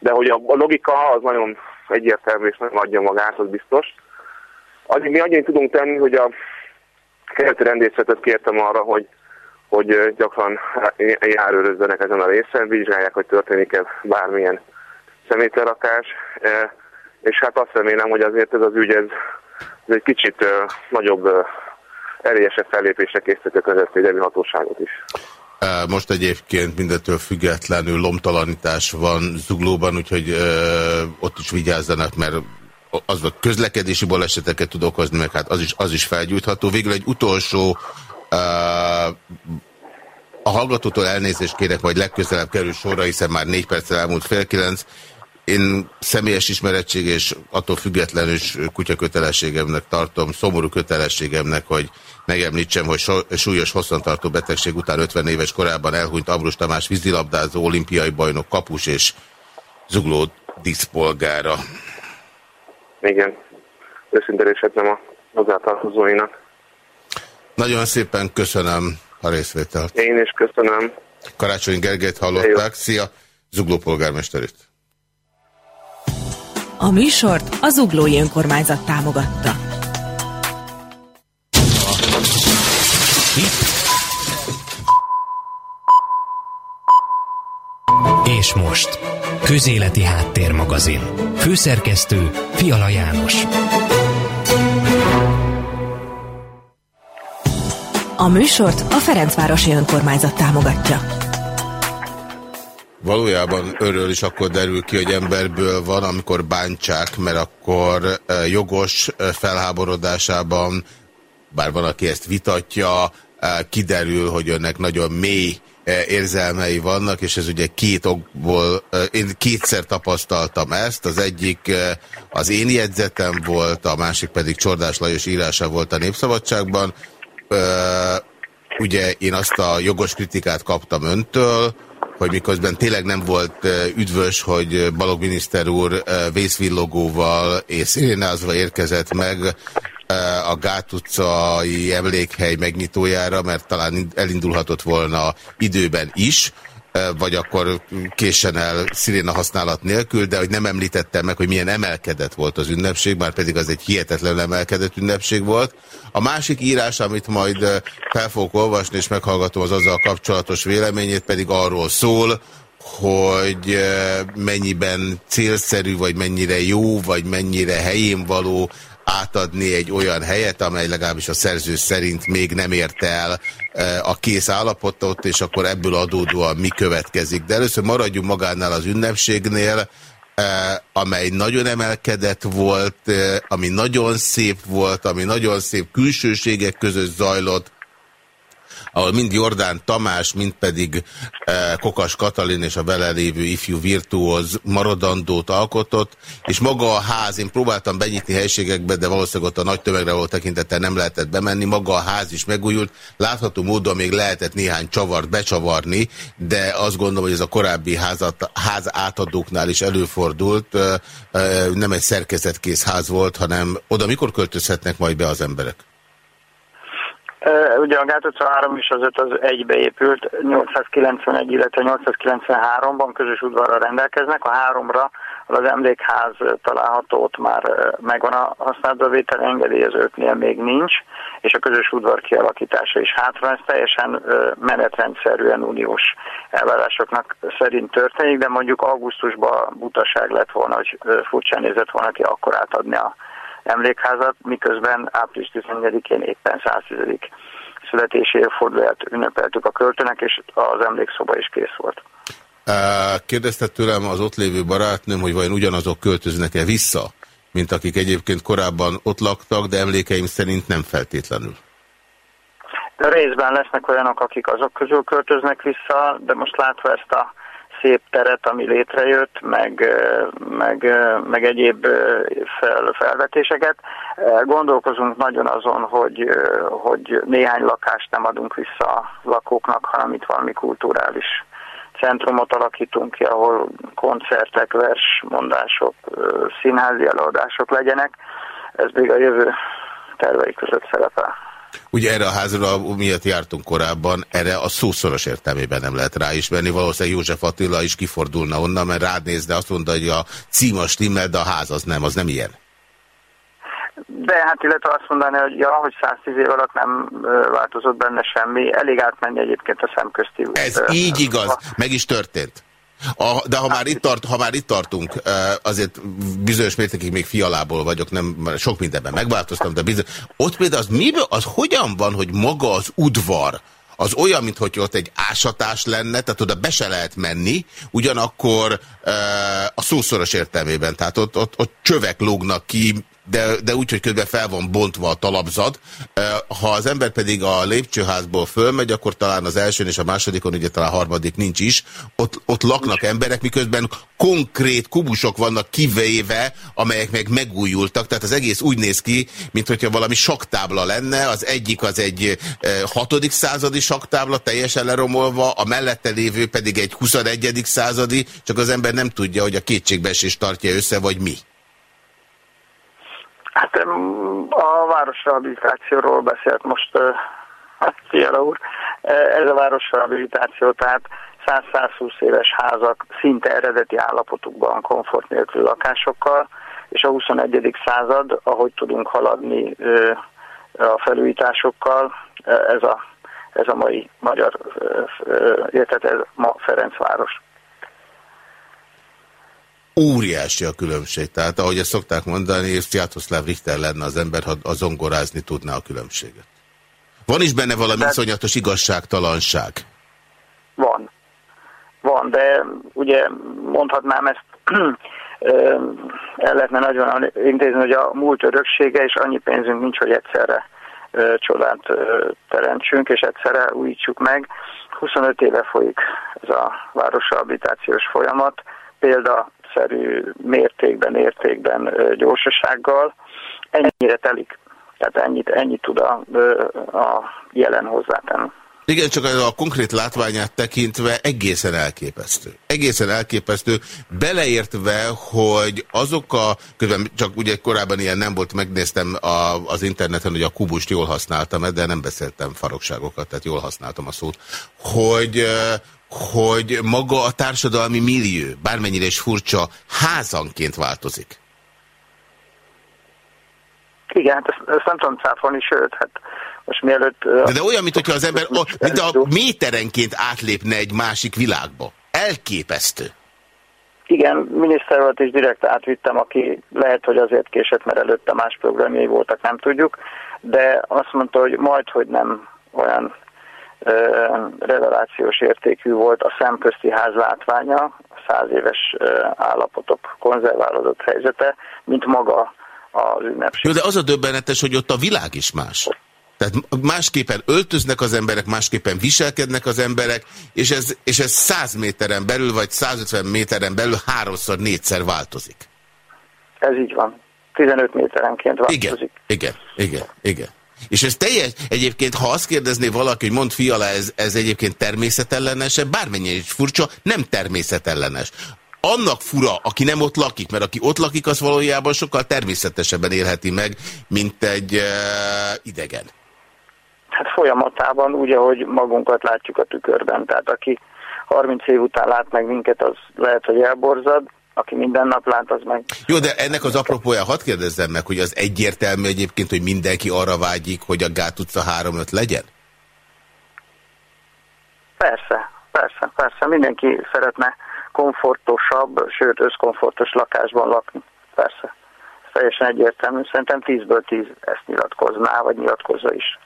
De hogy a, a logika az nagyon egyértelmű és nem adja magát, az biztos. Az, mi annyit tudunk tenni, hogy a keleti rendészetet kértem arra, hogy hogy gyakran járőrözzenek ezen a részen, vizsgálják, hogy történik-e bármilyen szemétlerakás, és hát azt remélem, hogy azért ez az ügy, ez, ez egy kicsit nagyobb, erélyesebb fellépésre készített a hatóságot is. Most egyébként mindentől függetlenül lomtalanítás van Zuglóban, úgyhogy ott is vigyázzanak, mert az a közlekedési baleseteket tud okozni, meg hát az is, az is felgyújtható. Végül egy utolsó a hallgatótól elnézést kérek, majd legközelebb kerül sorra, hiszen már négy perccel elmúlt fél kilenc. Én személyes ismerettség és attól függetlenül is kutyakötelességemnek tartom, szomorú kötelességemnek, hogy megemlítsem, hogy súlyos hosszantartó betegség után 50 éves korában elhunyt Abrus Tamás vízilabdázó, olimpiai bajnok, kapus és zugló díszpolgára. Igen, őszinte nem a hozzátartozóinak. Nagyon szépen köszönöm a részvételt. Én is köszönöm. Karácsony Gergelyt hallották. Szia! Zugló polgármesterét. A műsort az Zuglói Önkormányzat támogatta. És most, Közéleti Háttérmagazin. Főszerkesztő Fiala János. A műsort a Ferencvárosi Önkormányzat támogatja. Valójában örül is akkor derül ki, hogy emberből van, amikor bántsák, mert akkor e, jogos e, felháborodásában, bár van, aki ezt vitatja, e, kiderül, hogy önnek nagyon mély érzelmei vannak, és ez ugye két okból, én kétszer tapasztaltam ezt, az egyik az én jegyzetem volt, a másik pedig Csordás Lajos írása volt a Népszabadságban, ugye én azt a jogos kritikát kaptam öntől, hogy miközben tényleg nem volt üdvös, hogy Balog miniszter úr vészvillogóval és szirénázva érkezett meg a Gát utcai emlékhely megnyitójára, mert talán elindulhatott volna időben is, vagy akkor késen el sziréna használat nélkül, de hogy nem említettem meg, hogy milyen emelkedett volt az ünnepség, már pedig az egy hihetetlen emelkedett ünnepség volt. A másik írás, amit majd fel fogok olvasni, és meghallgatom az azzal kapcsolatos véleményét, pedig arról szól, hogy mennyiben célszerű, vagy mennyire jó, vagy mennyire helyén való átadni egy olyan helyet, amely legalábbis a szerző szerint még nem ért el a kész állapotot, és akkor ebből adódóan mi következik. De először maradjunk magánál az ünnepségnél, amely nagyon emelkedett volt, ami nagyon szép volt, ami nagyon szép külsőségek között zajlott, ahol mind Jordán Tamás, mind pedig eh, Kokas Katalin és a vele lévő ifjú virtuóz maradandót alkotott, és maga a ház, én próbáltam benyitni helységekbe, de valószínűleg ott a nagy tömegre volt tekintettel nem lehetett bemenni, maga a ház is megújult, látható módon még lehetett néhány csavart becsavarni, de azt gondolom, hogy ez a korábbi házat, ház átadóknál is előfordult, eh, eh, nem egy szerkezetkész ház volt, hanem oda mikor költözhetnek majd be az emberek? Ugye a Gát 3 és az 5 az egybe épült, 891, illetve 893-ban közös udvarra rendelkeznek, a háromra az emlékház található, ott már megvan a használatbevétel engedély, az ötnél még nincs, és a közös udvar kialakítása is hátra, ez teljesen menetrendszerűen uniós elvárásoknak szerint történik, de mondjuk augusztusban butaság lett volna, hogy furcsán nézett volna ki akkor átadni a emlékházat, miközben április 14-én éppen 110. születési évfordulóját ünnepeltük a költőnek, és az emlékszoba is kész volt. Kérdezte tőlem az ott lévő barátnőm, hogy vajon ugyanazok költöznek-e vissza, mint akik egyébként korábban ott laktak, de emlékeim szerint nem feltétlenül. De részben lesznek olyanok, akik azok közül költöznek vissza, de most látva ezt a szép teret, ami létrejött, meg, meg, meg egyéb fel, felvetéseket. Gondolkozunk nagyon azon, hogy, hogy néhány lakást nem adunk vissza a lakóknak, hanem itt valami kulturális centrumot alakítunk ki, ahol koncertek, versmondások, színházi előadások legyenek. Ez még a jövő tervei között szerepel. Ugye erre a házra miatt jártunk korábban, erre a szószoros értelmében nem lehet ráismerni. Valószínűleg József Attila is kifordulna onnan, mert rád nézne, azt mondta, hogy a címa stimmel, de a ház az nem, az nem ilyen. De hát illetve azt mondani, hogy ja, hogy 110 év alatt nem változott benne semmi, elég átmenni egyébként a szemközti. Ez így igaz, meg is történt. A, de ha már, itt tart, ha már itt tartunk, azért bizonyos mértékig még fialából vagyok, nem, sok mindenben megváltoztam, de bizony, ott például az, miből, az hogyan van, hogy maga az udvar, az olyan, mintha ott egy ásatás lenne, tehát oda be se lehet menni, ugyanakkor e, a szószoros értelmében, tehát ott, ott, ott csövek lógnak ki, de, de úgy, hogy közben fel van bontva a talapzat. Ha az ember pedig a lépcsőházból fölmegy, akkor talán az elsőn és a másodikon, ugye talán a harmadik nincs is, ott, ott laknak emberek, miközben konkrét kubusok vannak kivéve, amelyek meg megújultak, tehát az egész úgy néz ki, mint valami saktábla lenne, az egyik az egy hatodik századi saktábla, teljesen leromolva, a mellette lévő pedig egy 21. századi, csak az ember nem tudja, hogy a kétségbeesés tartja össze, vagy mi. Hát a városrehabilitációról beszélt most Fiala úr. Ez a városrehabilitáció, tehát 100-120 éves házak szinte eredeti állapotukban, komfort nélkül lakásokkal, és a 21. század, ahogy tudunk haladni a felújításokkal, ez a, ez a mai magyar, illetve ez ma Ferencváros óriási a különbség. Tehát ahogy ezt szokták mondani, Sviatoszláv Richter lenne az ember, ha a zongorázni tudná a különbséget. Van is benne valami iszonyatos igazságtalanság? Van. Van, de ugye mondhatnám ezt [CLEARS THROAT] el lehetne nagyon intézni, hogy a múlt öröksége, és annyi pénzünk nincs, hogy egyszerre csodát teremtsünk, és egyszerre újítsuk meg. 25 éve folyik ez a városrehabilitációs folyamat. Példa szerű mértékben, értékben, gyorsasággal. Ennyire telik. Tehát ennyit, ennyit tud a, a jelen hozzátenni. Igen, csak a konkrét látványát tekintve egészen elképesztő. Egészen elképesztő, beleértve, hogy azok a, közben csak ugye korábban ilyen nem volt, megnéztem a, az interneten, hogy a kubust jól használtam, de nem beszéltem farokságokat, tehát jól használtam a szót, hogy, hogy maga a társadalmi millió, bármennyire is furcsa, házanként változik. Igen, hát ezt, ezt nem tudom cáfolni, sőt, hát most mielőtt... De, de olyan, mint hogyha az ember mint a méterenként átlépne egy másik világba. elképesztő. Igen, miniszter volt is direkt átvittem, aki lehet, hogy azért késett, mert előtte más programjai voltak, nem tudjuk, de azt mondta, hogy majd, hogy nem olyan revelációs értékű volt a szemközti ház látványa, a száz éves állapotok konzerválódott helyzete, mint maga az ünnepség. Jó, de az a döbbenetes, hogy ott a világ is más. Tehát másképpen öltöznek az emberek, másképpen viselkednek az emberek, és ez, és ez 100 méteren belül, vagy 150 méteren belül háromszor, négyszer változik. Ez így van. 15 méterenként változik. Igen, igen, igen, igen. És ez teljes, egyébként, ha azt kérdezné valaki, hogy mond fiala, ez, ez egyébként természetellenes, bármennyire is furcsa, nem természetellenes annak fura, aki nem ott lakik, mert aki ott lakik, az valójában sokkal természetesebben élheti meg, mint egy uh, idegen. Hát folyamatában úgy, ahogy magunkat látjuk a tükörben. Tehát aki 30 év után lát meg minket, az lehet, hogy elborzad, aki minden nap lát, az meg... Jó, de ennek az apropója, hadd kérdezzem meg, hogy az egyértelmű egyébként, hogy mindenki arra vágyik, hogy a Gát utca 3-5 legyen? Persze, persze, persze. Mindenki szeretne komfortosabb, sőt összkomfortos lakásban lakni. Persze. Ez teljesen egyértelmű. Szerintem 10-ből 10 ezt nyilatkozná, vagy nyilatkozza is.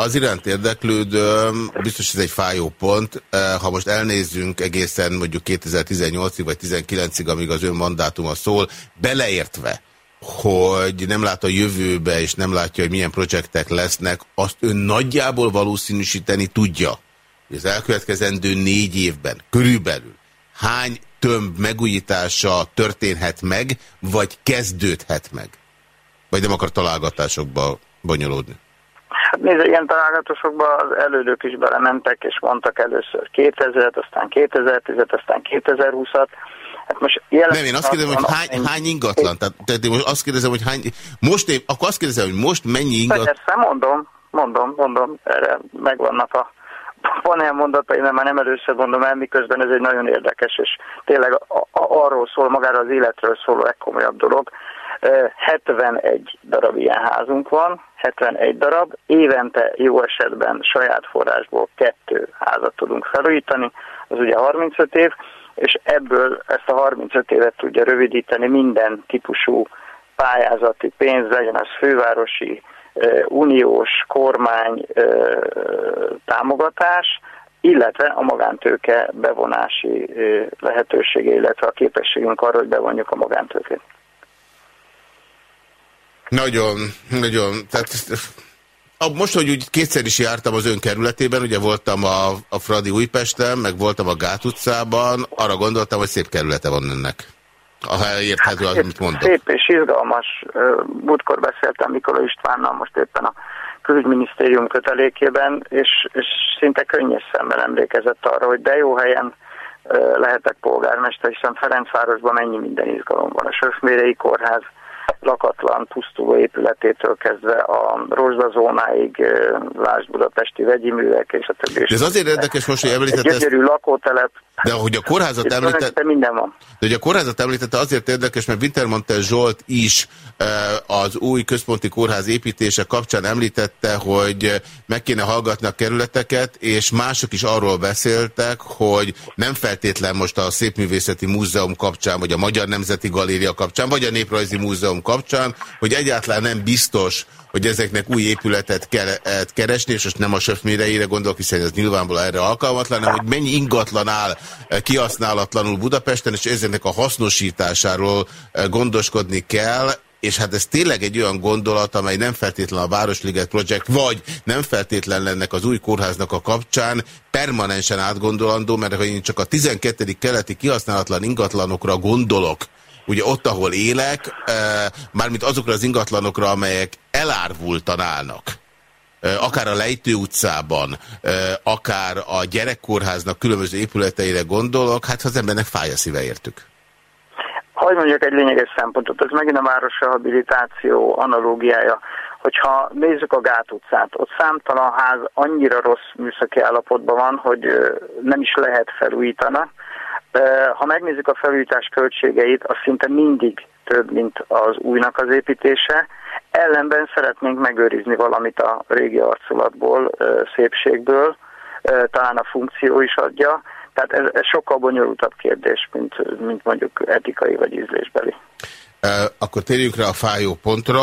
Az iránt érdeklődöm, biztos ez egy fájó pont, ha most elnézzünk egészen mondjuk 2018-ig vagy 2019-ig, amíg az ön mandátuma szól, beleértve, hogy nem lát a jövőbe, és nem látja, hogy milyen projektek lesznek, azt ön nagyjából valószínűsíteni tudja, hogy az elkövetkezendő négy évben körülbelül hány tömb megújítása történhet meg, vagy kezdődhet meg? Vagy nem akar találgatásokba bonyolódni? Hát nézd, ilyen találgatásokba az elődők is belementek, és mondtak először 2000-et, aztán 2010-et, aztán 2020-at. Hát most nem, én azt kérdezem, hogy hány, hány ingatlan? Tehát, tehát én most azt kérdezem, hogy hány... Most én, akkor azt kérdezem, hogy most mennyi ingatlan... Persze, mondom, mondom, mondom, erre megvannak a panel mondatai, mert már nem először mondom el, miközben ez egy nagyon érdekes, és tényleg a, a, arról szól, magára az életről szóló legkomolyabb dolog. 71 darab ilyen házunk van, 71 darab, évente jó esetben saját forrásból kettő házat tudunk felújítani, az ugye 35 év, és ebből ezt a 35 évet tudja rövidíteni minden típusú pályázati pénz, legyen az fővárosi, uniós kormány támogatás, illetve a magántőke bevonási lehetősége, illetve a képességünk arra, hogy bevonjuk a magántőkét. Nagyon, nagyon. Tehát most, hogy úgy kétszer is jártam az önkerületében, ugye voltam a, a Fradi Újpesten, meg voltam a Gát utcában, arra gondoltam, hogy szép kerülete van ennek. Ha érthető az, amit mondok. Szép és izgalmas. Múltkor beszéltem Mikola Istvánnal, most éppen a külügyminisztérium kötelékében, és, és szinte könnyes szemmel emlékezett arra, hogy de jó helyen lehetek polgármester, hiszen Ferencvárosban mennyi minden izgalom van. A Söfmérei Kórház, lakatlan, pusztuló épületétől kezdve a rozsdazónáig, Lásd Budapesti vegyi művek és a többi. De ez azért érdekes most, hogy említette ezt... Lakótelep. De hogy a kórházat említette... minden van. De hogy a kórházat említette azért érdekes, mert Wintermantel Zsolt is az új központi kórház építése kapcsán említette, hogy meg kéne hallgatni a kerületeket, és mások is arról beszéltek, hogy nem feltétlen most a Szépművészeti Múzeum kapcsán, vagy a Magyar Nemzeti Galéria kapcsán, vagy a Néprajzi Múzeum kapcsán, hogy egyáltalán nem biztos, hogy ezeknek új épületet kell keresni, és most nem a söfméreire gondolok, hiszen ez nyilvánvalóan erre alkalmatlan, hanem hogy mennyi ingatlan áll kihasználatlanul Budapesten, és ezeknek a hasznosításáról gondoskodni kell, és hát ez tényleg egy olyan gondolat, amely nem feltétlen a Városliget Project, vagy nem feltétlen lennek az új kórháznak a kapcsán permanensen átgondolandó, mert ha én csak a 12. keleti kihasználatlan ingatlanokra gondolok, ugye ott, ahol élek, mármint azokra az ingatlanokra, amelyek elárvultan állnak, akár a Lejtő utcában, akár a gyerekkórháznak különböző épületeire gondolok, hát az embernek fáj a szíve értük. Hogy mondjuk egy lényeges szempontot, ez megint a városrehabilitáció analógiája. Hogyha nézzük a Gát utcát, ott számtalan ház annyira rossz műszaki állapotban van, hogy nem is lehet felújítani. Ha megnézzük a felújítás költségeit, az szinte mindig több, mint az újnak az építése. Ellenben szeretnénk megőrizni valamit a régi arculatból, szépségből, talán a funkció is adja, Tehát ez, ez sokkal bonyolultabb kérdés, mint, mint mondjuk etikai vagy ízlésbeli. Akkor térjünk rá a fájó pontra.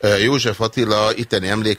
József Attila itteni emlék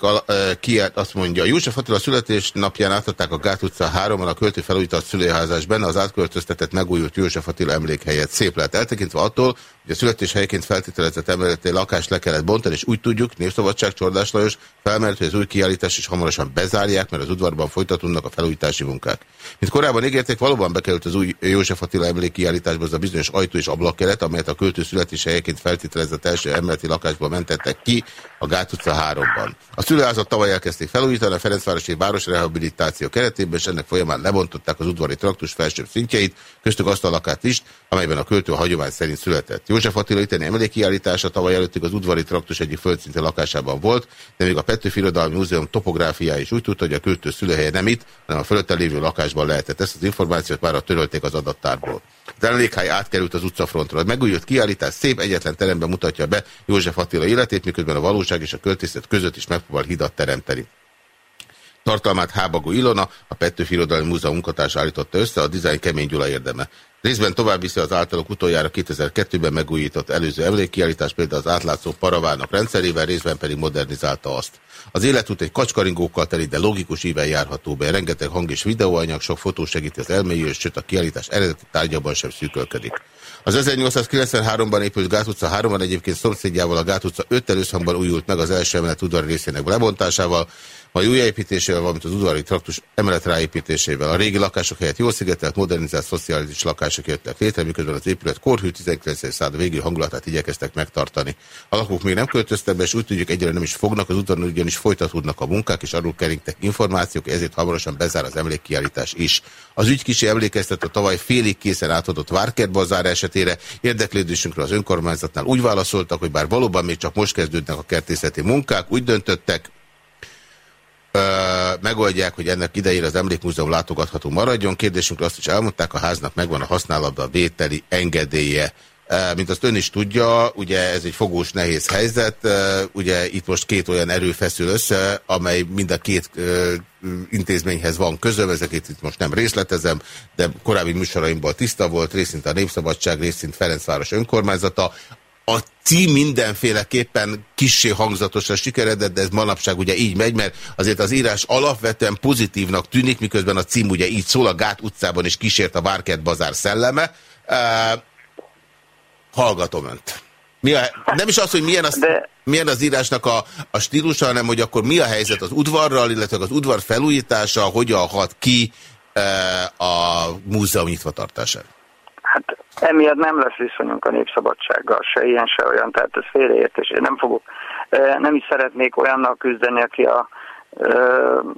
kiált azt mondja, József Attila születésnapján átadták a Gát utca 3 a költő felújított szülőházás benne az átköltöztetett megújult József Attila emlékhelyet. Szép lett eltekintve attól, hogy a születés helyként feltételezett emeleti lakást le kellett bontani, és úgy tudjuk, Népszabadság Csordás Lajos felmerült, hogy az új kiállítás is hamarosan bezárják, mert az udvarban folytatódnak a felújítási munkák. Mint korábban ígérték, valóban bekerült az új József Attila emlékkiállításba az a bizonyos ajtó és ablakkeret, amelyet a költő születés helyeként feltételezett első emeleti lakásból mentettek ki a Gát utca 3-ban. A szülőházat tavaly elkezdték felújítani a Ferencvárosi Városrehabilitáció keretében, és ennek folyamán lebontották az udvari traktus felsőbb szintjeit, köztük azt a lakát is, amelyben a költő a hagyomány szerint született. József Attila itteni emlékkiállítása tavaly előttig az udvari traktus egyik földszintű lakásában volt, de még a Petőfi Irodalmi Múzeum topográfiája is úgy tudta, hogy a költő szülőhelye nem itt, hanem a fölötte lévő lakásban lehetett. Ezt az információt már a törölték az adattárból. Az emlékhely átkerült az utcafrontról. A megújult kiállítás szép egyetlen teremben mutatja be József Attila életét, miközben a valóság és a költészet között is megpróbál hidat teremteni. Tartalmát Hábagó Ilona, a Petőfi Irodalmi Múzeum munkatársa állította össze, a dizájn Kemény Gyula érdeme. Részben tovább viszi az általuk utoljára 2002-ben megújított előző emlékkiállítás, például az átlátszó paravának rendszerével, részben pedig modernizálta azt. Az életút egy kacskaringókkal teli, de logikus íven járható be. Rengeteg hang és videóanyag, sok fotó segíti az elmélyülést, sőt a kiállítás eredeti tárgyában sem szűkölkedik. Az 1893-ban épült Gát utca 3-ban egyébként szomszédjával a Gát utca 5 előszakban újult meg az első emelet udvari részének lebontásával, majd újjáépítésével, valamint az udvari traktus emelet ráépítésével. A régi lakások helyett jól szigetelt, modernizált szociális lakások jöttek létre, miközben az épület korhű 19. század végül hangulatát igyekeztek megtartani. A lakók még nem költöztek be, és úgy tudjuk egyre nem is fognak, az udvaron ugyanis folytatódnak a munkák, és arról keringtek információk, ezért hamarosan bezár az emlékkiállítás is. Az ügy kicsi emlékeztet a tavaly félig készen átadott Várkert bazár esetére. Érdeklődésünkre az önkormányzatnál úgy válaszoltak, hogy bár valóban még csak most kezdődnek a kertészeti munkák, úgy döntöttek, megoldják, hogy ennek idejére az Emlékmúzeum látogatható maradjon. Kérdésünkre azt is elmondták, a háznak megvan a használatban vételi engedélye. Mint azt ön is tudja, ugye ez egy fogós nehéz helyzet, ugye itt most két olyan erő feszül össze, amely mind a két intézményhez van közöm, ezeket itt most nem részletezem, de korábbi műsoraimból tiszta volt, részint a Népszabadság, részint Ferencváros önkormányzata a cím mindenféleképpen kissé hangzatosra sikeredett, de ez manapság ugye így megy, mert azért az írás alapvetően pozitívnak tűnik, miközben a cím ugye így szól, a Gát utcában is kísért a Várkert bazár szelleme. Uh, hallgatom önt. Mi a, nem is az, hogy milyen az, de... milyen az írásnak a, a stílusa, hanem hogy akkor mi a helyzet az udvarral, illetve az udvar felújítása, hogyan hat ki uh, a múzeum nyitvatartására. Emiatt nem lesz viszonyunk a népszabadsággal, se ilyen, se olyan, tehát ez félreértés. Én nem fogok, nem is szeretnék olyannal küzdeni, aki a,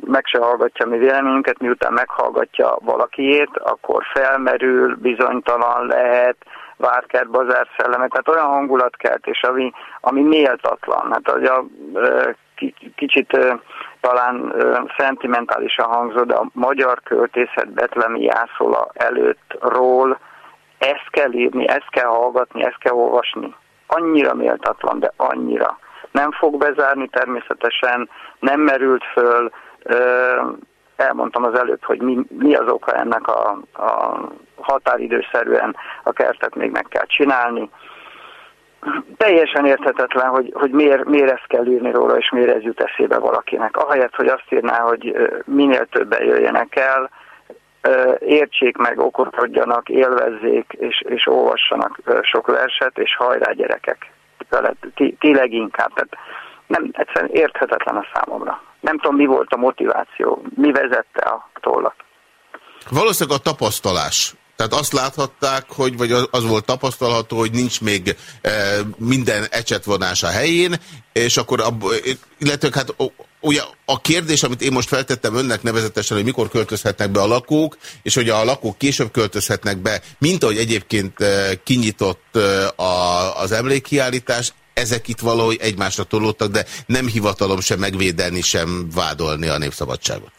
meg se hallgatja mi véleményünket, miután meghallgatja valakiét, akkor felmerül, bizonytalan lehet, várkert, bazár szelleme, tehát olyan hangulatkeltés, ami, ami méltatlan. Hát az a kicsit talán szentimentálisan hangzó, de a magyar költészet Betlemi Jászola előttról ezt kell írni, ezt kell hallgatni, ezt kell olvasni. Annyira méltatlan, de annyira. Nem fog bezárni természetesen, nem merült föl, elmondtam az előbb, hogy mi, mi az oka ennek a, a határidőszerűen a kertet még meg kell csinálni. Teljesen érthetetlen, hogy, hogy miért, miért ezt kell írni róla, és miért ez jut eszébe valakinek. Ahelyett, hogy azt írná, hogy minél többen jöjjenek el, értsék meg, okodjanak, élvezzék, és, és olvassanak sok verset, és hajrá gyerekek. Ti, ti leginkább. Tehát nem, egyszerűen érthetetlen a számomra. Nem tudom, mi volt a motiváció, mi vezette a tollat. Valószínűleg a tapasztalás. Tehát azt láthatták, hogy, vagy az volt tapasztalható, hogy nincs még e, minden ecsetvonás a helyén, és akkor, abba, illetve hát ugye a kérdés, amit én most feltettem önnek nevezetesen, hogy mikor költözhetnek be a lakók, és hogy a lakók később költözhetnek be, mint ahogy egyébként eh, kinyitott eh, a, az emlékkiállítás, ezek itt valahogy egymásra tolódtak, de nem hivatalom sem megvédeni, sem vádolni a népszabadságot.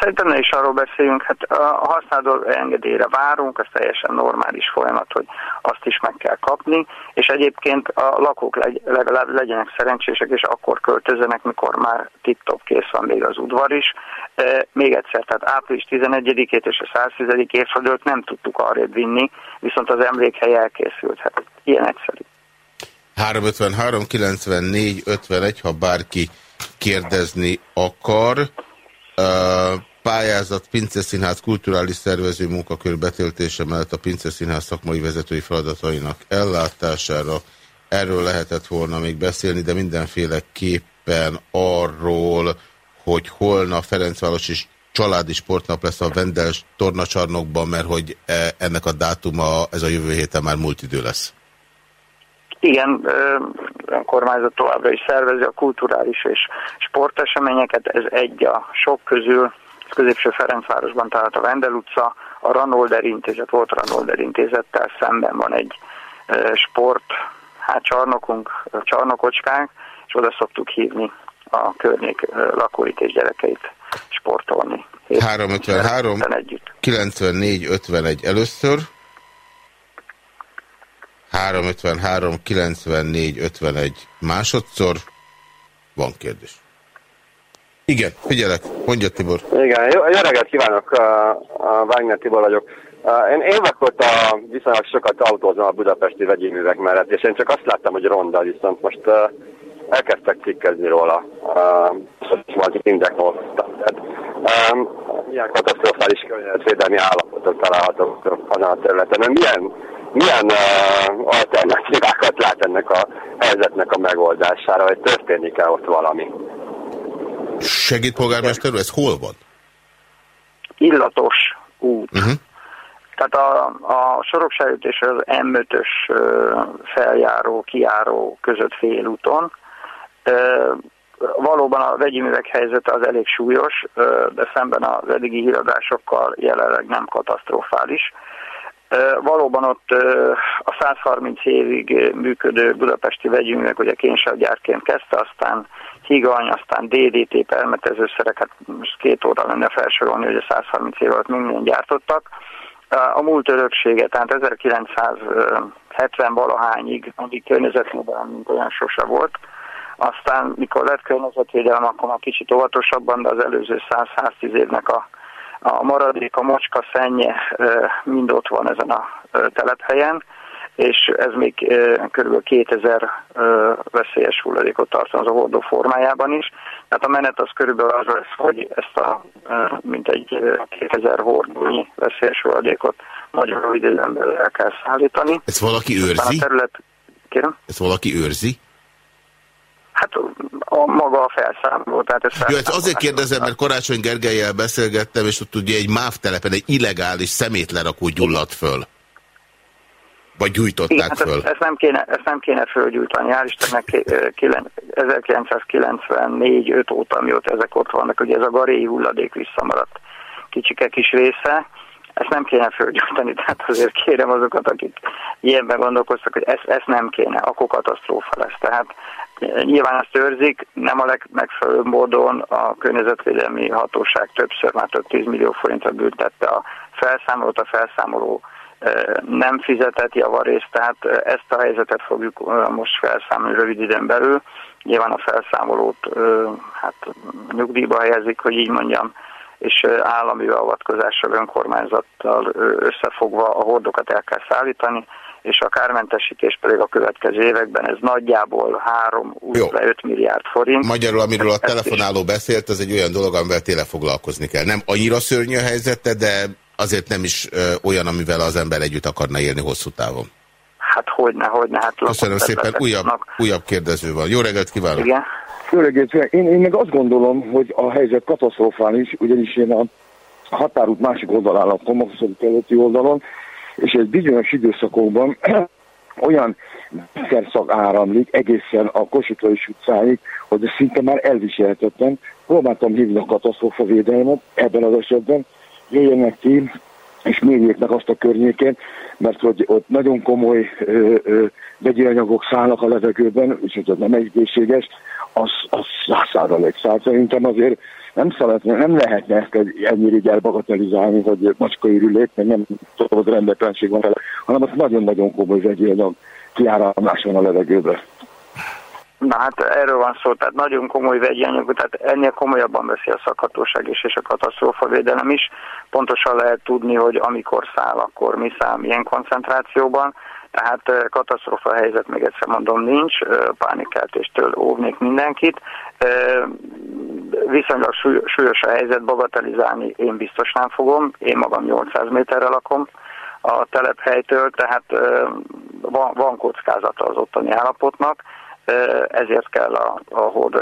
Szerintem ne is arról beszéljünk, hát a használó engedélyre várunk, ez teljesen normális folyamat, hogy azt is meg kell kapni, és egyébként a lakók legy, legalább legyenek szerencsések, és akkor költözenek, mikor már tip-top kész van még az udvar is. E, még egyszer, tehát április 11-ét és a 110. évfordulót nem tudtuk arrébb vinni, viszont az emlékhely elkészült. Hát ilyen egyszerű. 353 94 51, ha bárki kérdezni akar. Pályázat Pinceszínház kulturális szervező munkakör betöltése mellett a Pinceszínház szakmai vezetői feladatainak ellátására. Erről lehetett volna még beszélni, de mindenféleképpen arról, hogy holnap Ferencváros és családi sportnap lesz a Vendel tornacsarnokban, mert hogy e, ennek a dátuma, ez a jövő héten már múlt idő lesz. Igen, önkormányzat továbbra is szervezi a kulturális és sporteseményeket, ez egy a sok közül, középső Ferencvárosban talált a Vendel utca, a Ranolder intézet, volt Ranolder intézettel szemben van egy sport, hát csarnokunk, csarnokocskánk, és oda szoktuk hívni a környék lakóit és gyerekeit sportolni. 353, 94, 51 először. 353, 94, 51 másodszor. Van kérdés. Igen, figyelek, mondja Tibor. Igen, jó, jó reggelt kívánok, a Wagner Tibor vagyok. Én évek óta viszonylag sokat autózom a budapesti vegyi művek mellett, és én csak azt láttam, hogy ronda, viszont most elkezdtek cikkezni róla, majd mindenhol. Milyen katasztrofális környezetvédelmi állapotok találhatók azon a területen. Milyen milyen uh, alternatívákat lát ennek a helyzetnek a megoldására, hogy történik-e ott valami? Segít polgármester ez hol van? Illatos út. Uh -huh. Tehát a, a Soroksájút és az M5-ös feljáró, kiáró között félúton. Valóban a vegyi művek helyzete az elég súlyos, de szemben az eddigi híradásokkal jelenleg nem katasztrofális. Valóban ott a 130 évig működő budapesti vegyünknek ugye kénysavgyárként kezdte, aztán higany, aztán DDT permetezőszereket, most két óra lenne felsorolni, hogy a 130 év alatt minden gyártottak. A múlt öröksége, tehát 1970 valahányig, amíg környezetvédelem mint olyan sose volt, aztán mikor lett környezetvédelem, akkor már kicsit óvatosabban, de az előző 100-110 évnek a a maradék, a mocska szennye mind ott van ezen a telephelyen, és ez még kb. 2000 veszélyes hulladékot tartalmaz a hordó formájában is. Tehát a menet az körülbelül az lesz, hogy ezt a mintegy 2000 hordónyi veszélyes hulladékot nagyon rövid időn belül el kell szállítani. Ezt valaki őrzi? A terület... Kérem? Ezt valaki őrzi? Hát a maga a felszámoló. Tehát ez Jó, ezt azért kérdezem, mert Karácsony Gergelyel beszélgettem, és ott ugye egy MÁV telepen egy illegális szemétlerakó gyulladt föl. Vagy gyújtották Igen, hát föl? Ezt, ezt, nem kéne, ezt nem kéne fölgyújtani. Hál' Istennek 1994-5 óta, mióta ezek ott vannak, ugye ez a garéi hulladék visszamaradt kicsike kis része, ezt nem kéne fölgyújtani, tehát azért kérem azokat, akik ilyenben gondolkoztak, hogy ezt, ezt nem kéne, akkor katasztrófa lesz. Tehát Nyilván ezt őrzik, nem a legmegfelelőbb módon a környezetvédelmi hatóság többször, már több 10 millió forintra büntette a felszámolót, a felszámoló nem fizetett javarészt, tehát ezt a helyzetet fogjuk most felszámolni rövid időn belül. Nyilván a felszámolót hát nyugdíjba helyezik, hogy így mondjam, és állami beavatkozással, önkormányzattal összefogva a hordokat el kell szállítani és a kármentesítés pedig a következő években ez nagyjából 3-5 milliárd forint. Magyarul, amiről a telefonáló beszélt, ez egy olyan dolog, amivel tényleg foglalkozni kell. Nem annyira szörnyű a helyzete, de azért nem is olyan, amivel az ember együtt akarna élni hosszú távon. Hát hogyne, hogyne. Hát Köszönöm szépen, újabb, újabb kérdező van. Jó reggelt kívánok! Igen. Reggelt, én, én meg azt gondolom, hogy a helyzet katasztrofális, ugyanis én a határút másik oldalán a Komaszori keleti oldalon, és egy bizonyos időszakokban [CLEARS THROAT] olyan szerszak áramlik egészen a Kossuth utcáig, hogy ez szinte már elviselhetetlen. Próbáltam hívni a katasztrófa védelmet ebben az esetben, jöjjenek ki, és mérjék meg azt a környéken, mert hogy ott nagyon komoly ö, ö, vegyi anyagok szállnak a levegőben, és hogy az nem egészséges, az, az száz százalék száz. Szerintem azért nem, szeretne, nem lehetne ezt ennyire így elbagatelizálni, hogy macska ürülék, mert nem hogy rendetlenség van vele, hanem az nagyon-nagyon komoly vegyi anyag kiáramlás van a levegőben. Na hát erről van szó, tehát nagyon komoly vegyi anyag, tehát ennél komolyabban veszi a szakhatóság is és a katasztrófavédelem is. Pontosan lehet tudni, hogy amikor száll, akkor mi száll, milyen koncentrációban. Tehát katasztrófa helyzet, még egyszer mondom, nincs, pánikkeltéstől óvnék mindenkit. Viszonylag súlyos a helyzet, bagatelizálni én biztos nem fogom, én magam 800 méterre lakom a telephelytől, tehát van, van kockázata az ottani állapotnak, ezért kell a, a hordó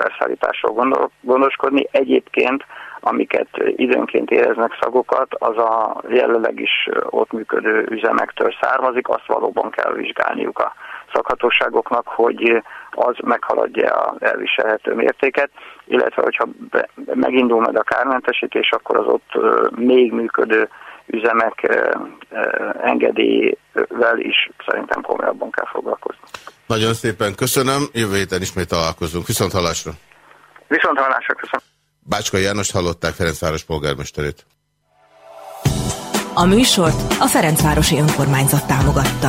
gondoskodni. Egyébként, amiket időnként éreznek szagokat, az a jelenleg is ott működő üzemektől származik, azt valóban kell vizsgálniuk a szakhatóságoknak, hogy az meghaladja a elviselhető mértéket, illetve hogyha megindul meg a kármentesítés, akkor az ott még működő üzemek engedélyével is szerintem komolyabban kell foglalkozni. Nagyon szépen köszönöm, jövő héten ismét találkozunk. Viszont hallásra! Viszont hallásra, köszönöm. Bácska János hallották Ferencváros polgármesterét. A műsort a Ferencvárosi Önkormányzat támogatta.